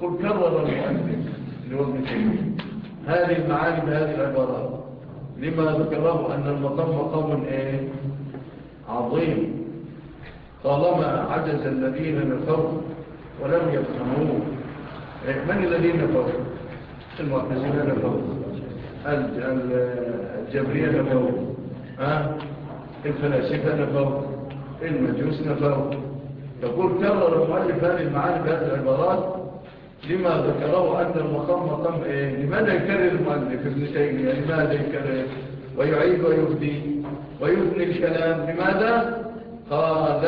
يقول كرر المؤلف لوابن تيمية. هذه المعاني بهذه العبارات. لما ذكره أن المقام مقام إيه؟ عظيم. طالما عجز الذين نفوا ولم يفهموه. إيه، من الذين نفوا المعتزلين نفوا الجبرية نفوا الفلاسفة نفوا المجوس نفوا يقول كرر المؤلف هذه المعاني بهذه العبارات لما ذكره أن المقام مقام إيه؟ لماذا يكرر المؤلف ابن تيمية؟ لماذا يكرر؟ ويعيد ويهدي ويثني الكلام لماذا؟ قال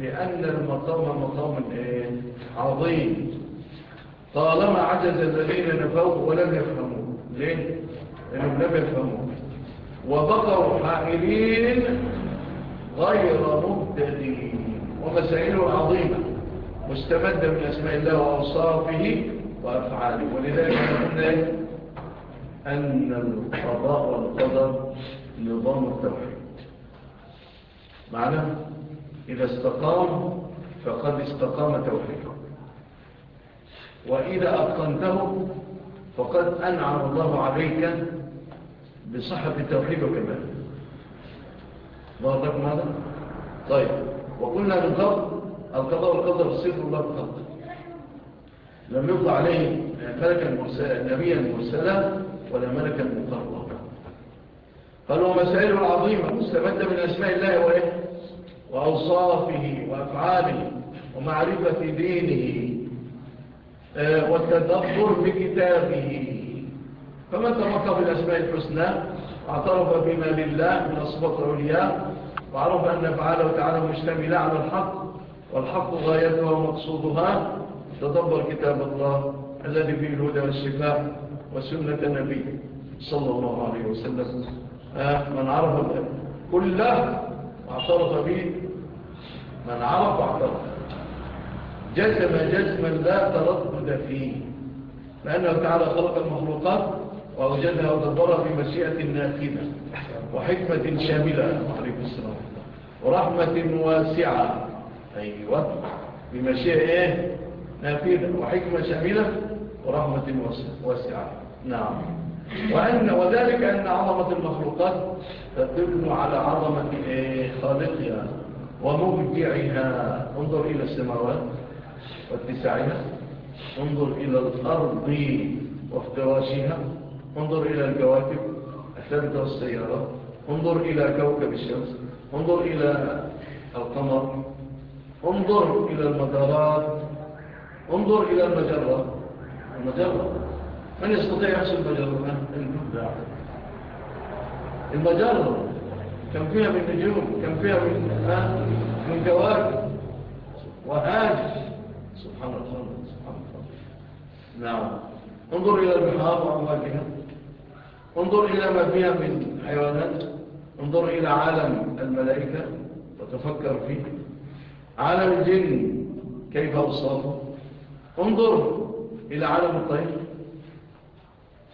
لأن المقام مقام إيه؟ عظيم. طالما عجز الذين نفوا ولم يفهموا. ليه؟ لأنهم لم يفهموا. وبقوا حائلين غير مبتدين ومسائله عظيمة. مستمدة من أسماء الله وأوصافه وأفعاله. ولذلك قلنا أن القضاء والقدر نظام التوحيد. معنى إذا استقام فقد استقام توحيده. وإذا أتقنته فقد أنعم الله عليك بصحة التوحيد وكمال ظهر لكم هذا؟ طيب وقلنا قبل القضاء والقدر سر الله الخلق لم يطلع عليه ملكا نبيا مرسلا ولا ملكا مقربا. قال ومسائل عظيمة مستمدة من أسماء الله وإيه؟ وأوصافه وأفعاله ومعرفة دينه آه، والتدبر بكتابه. فمن تمكى بالأسماء الحسنى واعترف بما لله من الصفات العليا وعرف أن أفعاله تعالى مشتملة على الحق والحق غايتها ومقصودها تدبر كتاب الله الذي فيه الهدى والشفاء وسنة النبي صلى الله عليه وسلم. آه، من عرف كله واعترف به. من عرف واعترف. جزم جزما لا تردد فيه لأنه تعالى خلق المخلوقات وأوجدها ودبرها بمشيئة نافذة وحكمة شاملة ورحمة واسعة. أيوة بمشيئة إيه؟ نافذة وحكمة شاملة ورحمة واسعة. نعم. وأن وذلك أن عظمة المخلوقات تدل على عظمة إيه؟ خالقها ومبدعها انظر إلى السماوات واتساعها. انظر إلى الأرض وافتراشها. انظر إلى الكواكب الثابتة والسيارة. انظر إلى كوكب الشمس. انظر إلى القمر. انظر إلى المدارات انظر إلى المجرة. المجرة. من يستطيع يحصل المبدع المجرة. كم فيها من نجوم؟ كم فيها من, من كواكب وهاج. سبحان الله سبحان الله نعم. انظر إلى البحار وأمواجها. انظر إلى ما فيها من حيوانات. انظر إلى عالم الملائكة. وتفكر فيه. عالم الجن كيف أوصافه؟ انظر إلى عالم الطير.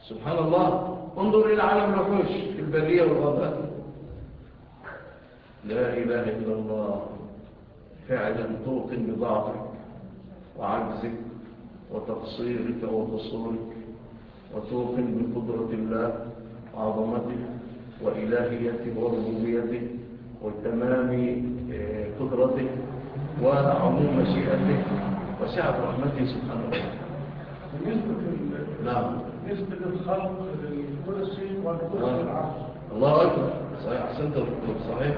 سبحان الله. انظر إلى عالم الوحوش في البرية والغابات. لا إله إلا الله. فعلا توقن بضعفك وعجزك وتقصيرك وقصورك وتوقن بقدرة الله وعظمته وإلهيته وربوبيته وتمام آه، قدرته وعموم مشيئته وسعة رحمته سبحانه وتعالى. نعم. نسبة الخلق للكرسي والكرسي العرش الله أكبر. صحيح. أحسنت الخلق. صحيح.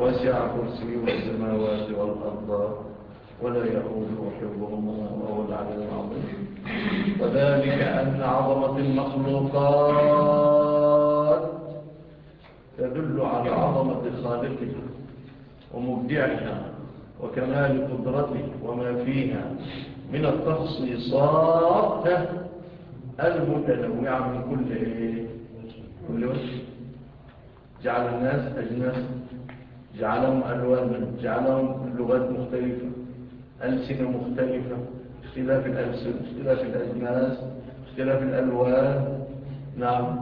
وسع كرسي والسماوات والأرض ولا يقول حبهم وهو العلي العظيم. وذلك أن عظمة المخلوقات تدل على عظمة خالقها ومبدعها. وكمال قدرته وما فيها من التخصيصات المتنوعة من كل؟ كل وجه. جعل الناس أجناس جعلهم ألوانا جعلهم لغات مختلفة ألسنة مختلفة اختلاف الألسن اختلاف الأجناس اختلاف الألوان. نعم.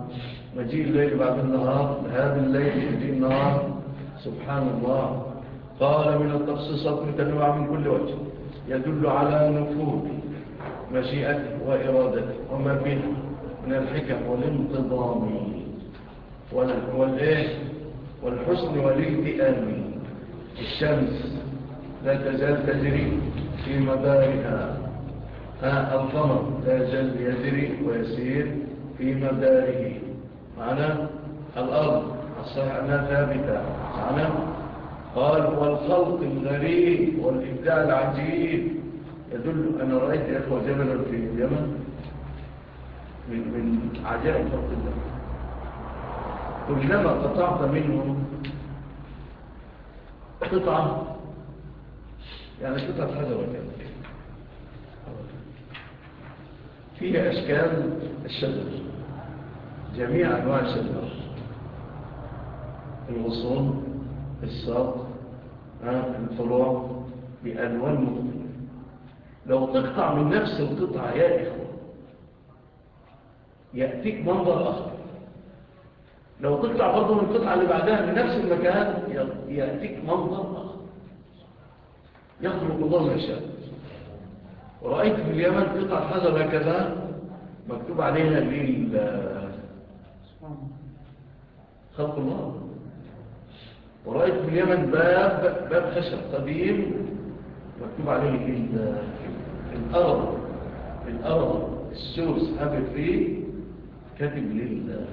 مجيء الليل بعد النهار هذا الليل مجيء النهار. سبحان الله. قال من التخصيصات متنوعة من كل وجه يدل على نفوذ مشيئته وإرادته. وما فيه من الحكم والانتظام والحسن والالتئام الشمس لا تزال تجري في مدارها. القمر لا يزال يجري ويسير في مداره. معنى؟ الأرض الصحيح أنها ثابتة. معنى؟ قال والخلق الغريب والإبداع العجيب. يدل أنا رأيت يا أخوة جبلا في اليمن من, من عجائب خلق الله. كلما قطعت منه قطعة يعني قطعة حجر وكذا. فيها أشكال الشجر جميع أنواع الشجر. الغصون الساق الفروع بألوان مختلفة. لو تقطع من نفس القطعة يا إخوة يأتيك منظر آخر. لو تقطع برضو من القطعة اللي بعدها من نفس المكان يأتيك منظر آخر. يخلق الله ما شاء. ورأيت في اليمن قطعة حجر هكذا مكتوب عليها ليل خلق الله. ورأيت في اليمن باب باب خشب قديم مكتوب عليه الأرض الأرض السوس أبد فيه كاتب لل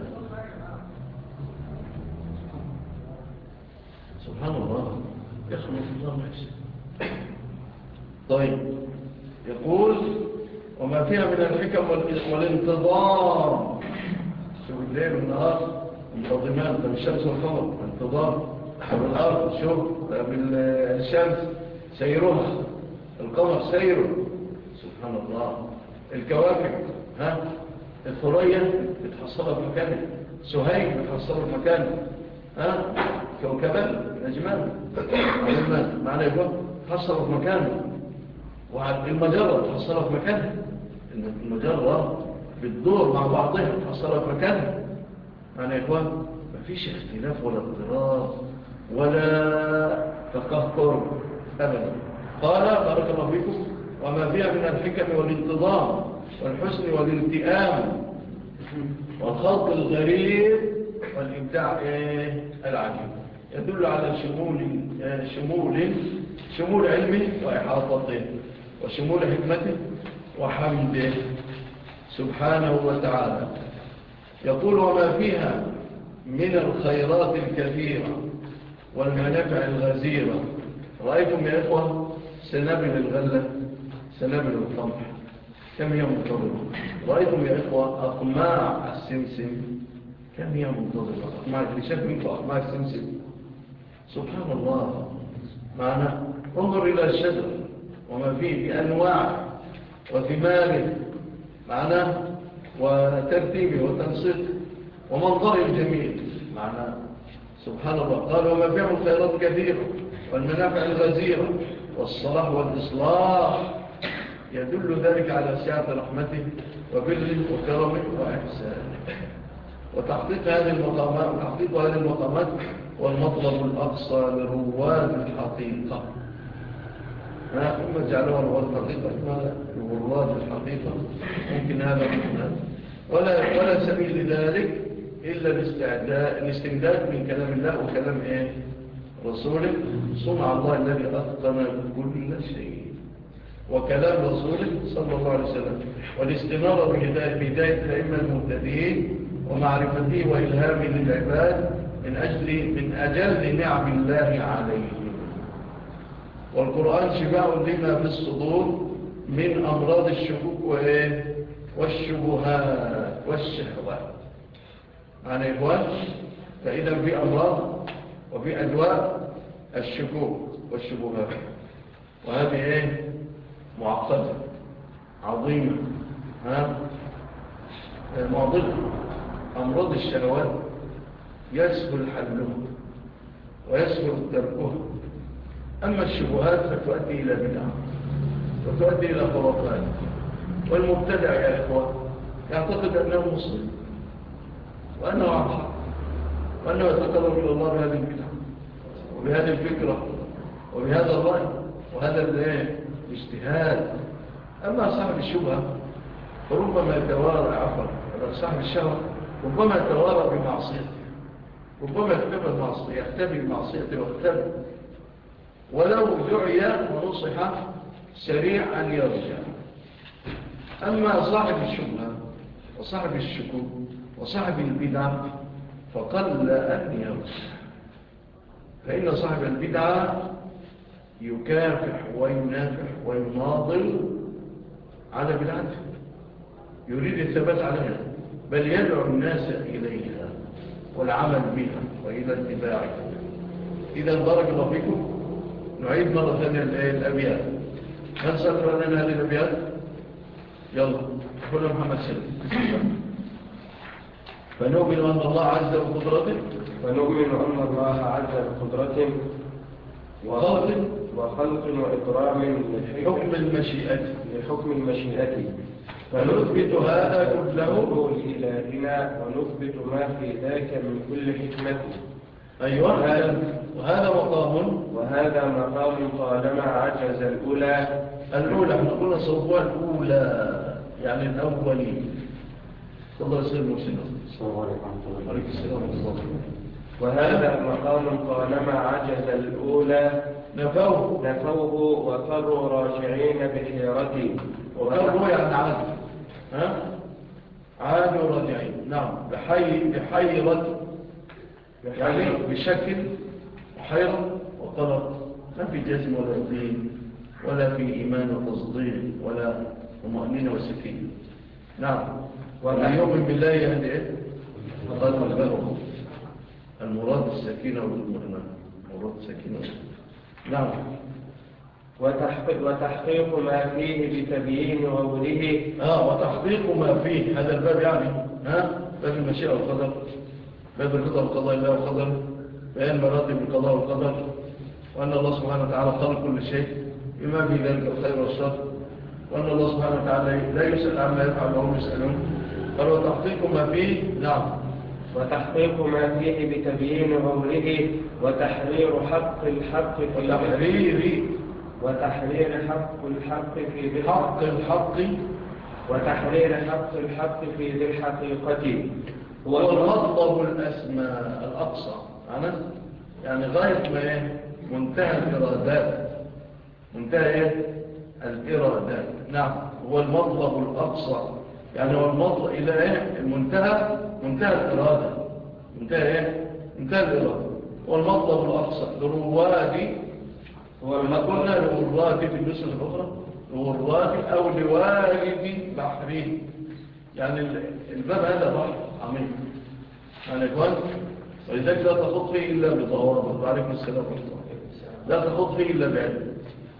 سبحان الله يخلق الله يشاء طيب يقول وما فيها من الحكم والانتظام شوف الليل والنهار انتظمان بالشمس والقمر انتظام بالأرض شوف بالشمس سيرها القمر سيره. سبحان الله. الكواكب ها؟ الثريا بتحصلها في مكانه سهيل بتحصلها في مكانه ها؟ كوكبان نجمان علمان معنى يقول تحصلها في مكانه والمجرة تحصلها في مكانها. المجرة بتدور مع بعضها تحصلها في مكانها. معنى يا إخوان مفيش اختلاف ولا اضطراب. ولا تقهقر أبدا. قال بارك الله فيكم. وما فيها من الحكم والانتظام والحسن والالتئام والخلق الغريب والإبداع إيه العجيب. يدل على شمول شمول شمول علمه وإحاطته وشمول حكمته وحمده سبحانه وتعالى. يقول وما فيها من الخيرات الكثيرة. والمنافع الغزيرة. رأيتم يا إخوة سنابل الغلة سنابل القمح كم هي منتظرة رأيتم يا إخوة أقماع السمسم. كم هي منتظرة أقماع الشيخ منكم أقماع السمسم. سبحان الله. معنا؟ انظر إلى الشجر وما فيه بأنواع وثماره معنا؟ وترتيبه وتنصيته ومنظره الجميل معنا؟ سبحان الله. قال وما فيه الخيرات كثيرة والمنافع الغزيرة والصلاح والإصلاح. يدل ذلك على سعة رحمته وبره وكرمه وإحسانه وتحقيق هذه المقامات وتحقيق هذه المقامات والمطلب الأقصى لرواد الحقيقة. ما ثم جعلوها رواد الحقيقة. رواد الحقيقة. ممكن هذا ولا, ولا سبيل لذلك إلا الاستمداد من كلام الله وكلام إيه؟ رسوله. صنع الله الذي أتقن كل شيء. وكلام رسوله صلى الله عليه وسلم. والاستمارة بهداية الأئمة المهتدين ومعرفته وإلهامه للعباد من أجل من أجل نعم الله عليهم. والقرآن شفاء لما في الصدور من أمراض الشكوك والشبهات والشهوات. معنى إخوان فإذا في أمراض وفي أدواء الشكوك والشبهات. وهذه إيه؟ معقدة عظيمة ها؟ معضلة أمراض الشهوات يسهل حلها ويسهل تركها أما الشبهات فتؤدي إلى بدعة وتؤدي إلى خرافات. والمبتدع يا إخوة يعتقد أنه مسلم. وأنه عن وأنه يتقرب إلى الله بهذه البدعة وبهذه الفكرة. وبهذا الرأي. وهذا اجتهاد أما صاحب الشبهة فربما يتوارى عفوا صاحب الشهوة ربما يتوارى بمعصيته. ربما يختبر المعصية يختبر المعصية واختبر ولو دعي ونصح سريع أن يرجع. أما صاحب الشبهة وصاحب الشكوك وصاحب البدع فقل أن يرجع فإن صاحب البدعة يكافح وينافح ويناضل على بدعته. يريد الثبات عليها بل يدعو الناس إليها والعمل بها وإلى اتباعها. إذا بارك الله فيكم. نعيد مرة ثانية الأبيات. من سأقرأ لنا هذه الأبيات؟ يلا. كل محمد سلم. فنؤمن أن الله عز وقدرته فنؤمن أن الله عز بقدرته. وخلق. وخلق وإكرام حكم المشيئة. لحكم المشيئة. فنثبت هذا كله. لإلهنا ونثبت ما في ذاك من كل حكمة. أيوة. وهذا مقام. وهذا مقام طالما عجز الأولى. الأولى إحنا قلنا صوبها الأولى يعني الأولين. تفضل سيد المرسلين. السلام عليكم ورحمة الله وهذا مقام طالما عجز الأولى نفوه. نفوه وفروا راجعين بحيرتي وكروا يعني عاد ها؟ عادوا راجعين. نعم. بحي بحيرة. يعني بشكل. وحيرة وقلق ما في جزم ولا يقين ولا في إيمان وتصديق ولا طمأنينة وسكينة. نعم. ومن يؤمن بالله يهدئ قلب له. المراد السكينة والطمأنينة مراد السكينة نعم. وتحقيق, وتحقيق ما فيه بتبيين غوره آه وتحقيق ما فيه. هذا الباب يعني. ها؟ باب المشيئة والقدر. باب القدر والقضاء الله والقدر. بيان مراتب القضاء والقدر. وأن الله سبحانه وتعالى خلق كل شيء. بما في ذلك الخير والشر. وأن الله سبحانه وتعالى لا يسأل عما يفعل وهم يسألون. قال وتحقيق ما فيه؟ نعم. وتحقيق ما فيه بتبيين غوره وتحرير حق الحق في وتحرير. وتحرير حق الحق في ذي حق الحق. وتحرير حق الحق في ذي الحقيقة. هو المطلب الأسمى الأقصى. يعني غاية ما إيه؟ منتهى الإرادات. منتهى إيه؟ الإرادات. نعم. هو المطلب الأقصى. يعني هو المطلب إلى إيه؟ المنتهى منتهى الإرادة. منتهى إيه؟ منتهى الإرادة. هو المطلب الأقصى لرواد هو ما قلنا لرواد في النسخة الأخرى لرواد أو لوالد بحره يعني الباب هذا بحر عميق. يعني إخوان ولذلك لا تخط فيه إلا بضوابط. وعليكم السلام ورحمة لا تخط فيه إلا بعلم.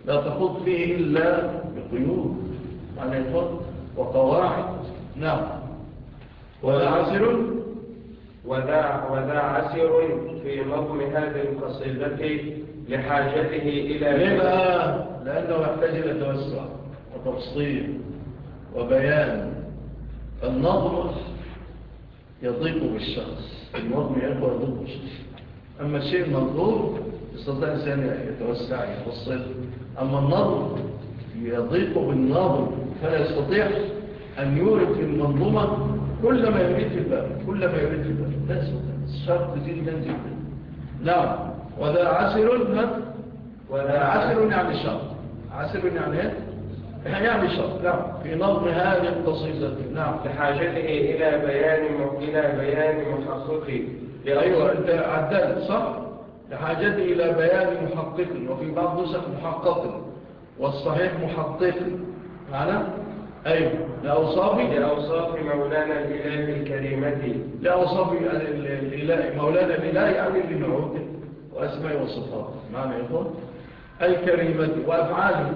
لا تخط فيه إلا بقيود. يعني إخوان وقواعد نعم. ولا عسر وذا, وذا عسر في نظم هذه القصيدة لحاجته إلى ليه بقى؟ لأنه يحتاج إلى توسع وتفصيل وبيان. النظم يضيق بالشخص النظم يقوى يضيق بالشخص أما الشيء المنظور يستطيع الإنسان يتوسع يفصل. أما النظم يضيق بالنظم فلا يستطيع أن يورد في المنظومة كل ما يريد في الباب كل ما يريد في الباب. لا يستطيع. شرط جدا جدا. نعم. وذا عسر وذا عسر يعني شرط. عسر يعني إيه؟ يعني شرط. نعم. في نظم هذه القصيدة. نعم. لحاجته إلى بيان إلى بيان محقق. أيوة. أنت عدلت صح. لحاجته إلى بيان محقق. وفي بعض نسخ محقق. والصحيح محقق. معنا أيوة لأوصاف لأوصاف مولانا الإله الكريمة لأوصاف الإله مولانا الإله يعني لنعوده وأسماء وصفات. معنى يقول الكريمة وأفعاله.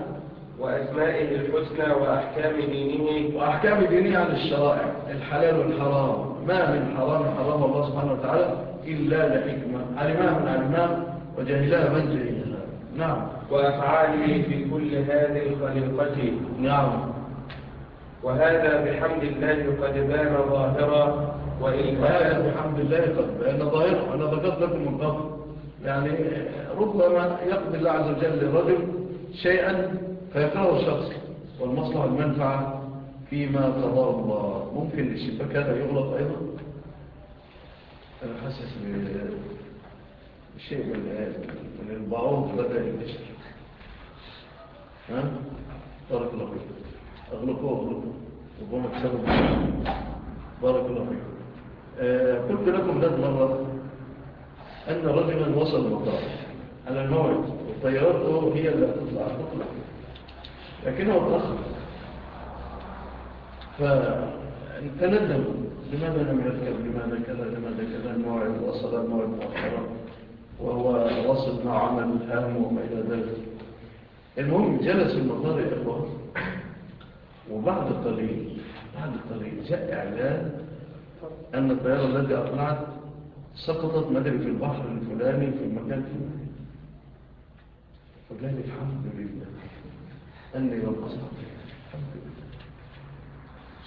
وأسمائه الحسنى وأحكام دينه. وأحكام دينه عن الشرائع. الحلال والحرام. ما من حرام حرام الله سبحانه وتعالى إلا لحكمة. علمها من علمها وجهلها من جهلها. نعم. وأفعاله في كل هذه الخليقة. نعم. وهذا بحمد الله قد بان ظاهرا. وهذا بحمد الله قد بان ظاهرا. أنا ذكرت لكم من قبل. يعني ربما يقضي الله عز وجل لرجل شيئا فيكره الشخص. والمصلحة المنفعة فيما قضاه الله. ممكن الشباك هذا يغلق أيضا. أنا حاسس بشيء من البعوض بدأ ينتشر. ها؟ بارك الله فيك. أغلقوه أغلقوه. ربما تسبب بارك الله فيك. آه قلت لكم ذات مرة أن رجلا وصل المطار على الموعد وطيارته هي اللي تطلع تطلع لكنه اتأخر فتندم لماذا لم يركب؟ لماذا كذا؟ لماذا كذا؟ الموعد وصل الموعد مؤخرا. وهو وصل مع عمل هام وما إلى ذلك. المهم جلس المطار يا إخوة وبعد قليل بعد قليل جاء إعلان أن الطيارة التي أطلعت سقطت مدري في البحر الفلاني في المكان الفلاني. فقال الحمد لله. أني لم أصنع الحمد لله.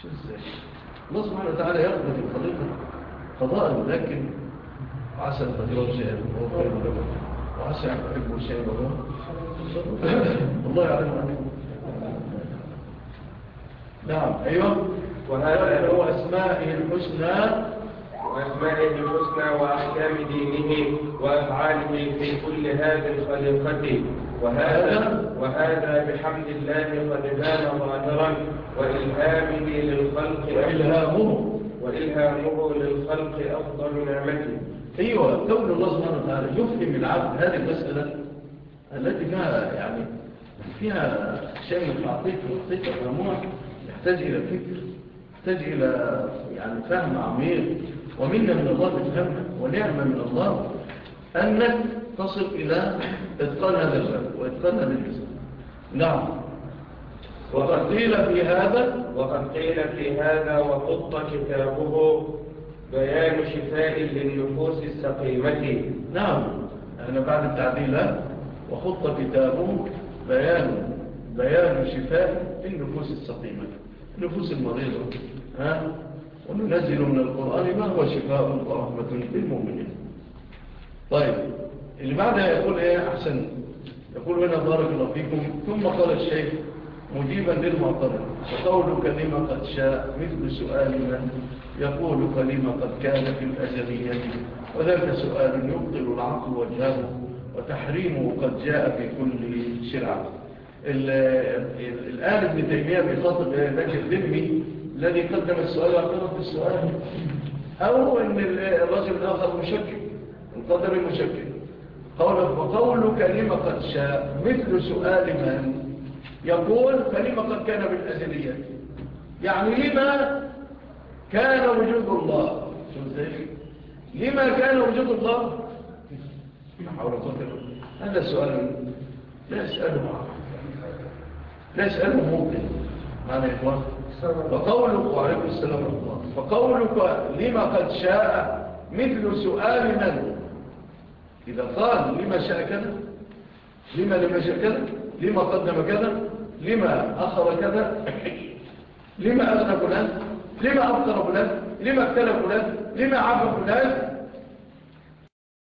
شو إزاي؟ الله سبحانه وتعالى في الخليقة قضاء لكن عسى أن تجرب شيئا وهو خير لكم وعسى أن تحبوا شيئا وهو الله يعلم نعم أيوة. وهذا هو أسمائه الحسنى. وأسمائه الحسنى وأحكام دينه وأفعاله في كل هذه الخليقة. وهذا, وهذا بحمد الله قد بان ظاهرا وإلهامه للخلق وإلهامه. وإلهامه للخلق أفضل نعمته. أيوة كون الله سبحانه وتعالى يفهم العبد هذه المسألة التي فيها يعني فيها شيء التعطيق والتعطيق والنموع يحتاج إلى فكر يحتاج إلى يعني فهم عميق. ومنا من الله تفهمها ونعمة من الله أنك تصل إلى إتقان هذا الباب وإتقان هذا الجزء نعم. وقد قيل في هذا وقد قيل في هذا وخط كتابه بيان شفاء للنفوس السقيمة. نعم أنا بعد التعديل وخط كتابه بيان بيان شفاء للنفوس السقيمة. النفوس المريضة ها؟ وننزل من القرآن ما هو شفاء ورحمة للمؤمنين. طيب اللي بعدها يقول إيه؟ أحسن. يقول هنا بارك الله فيكم. ثم قال الشيخ مجيبا للمعترض وقول كلمة قد شاء مثل سؤال من يقول كلمة قد كان في الأزلية وذلك سؤال يبطل العقل وجهه وتحريمه قد جاء في كل شرعة الآن ابن تيمية بيخاطب ذاك الذمي الذي قدم السؤال واعترض بالسؤال أو أن الرجل الآخر مشكك؟ القدر المشكك قول وقول كلمة قد شاء مثل سؤال من يقول كلمة قد كان بالأزلية. يعني لما كان وجود الله. لما كان وجود الله. هذا سؤال لا يسأله لا يسأله ممكن معنى إخوان. فقولك وعليكم السلام الله. فقولك لما قد شاء مثل سؤال من؟ إذا قال لما شاء كذا لما لما شاء كذا لما قدم كذا لما أخر كذا؟ لما أغنى فلان؟ لما أبطر فلان؟ لما اختلف فلان؟ لما عفى فلان؟